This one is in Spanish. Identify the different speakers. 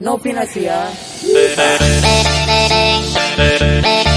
Speaker 1: No Novinasia.
Speaker 2: One,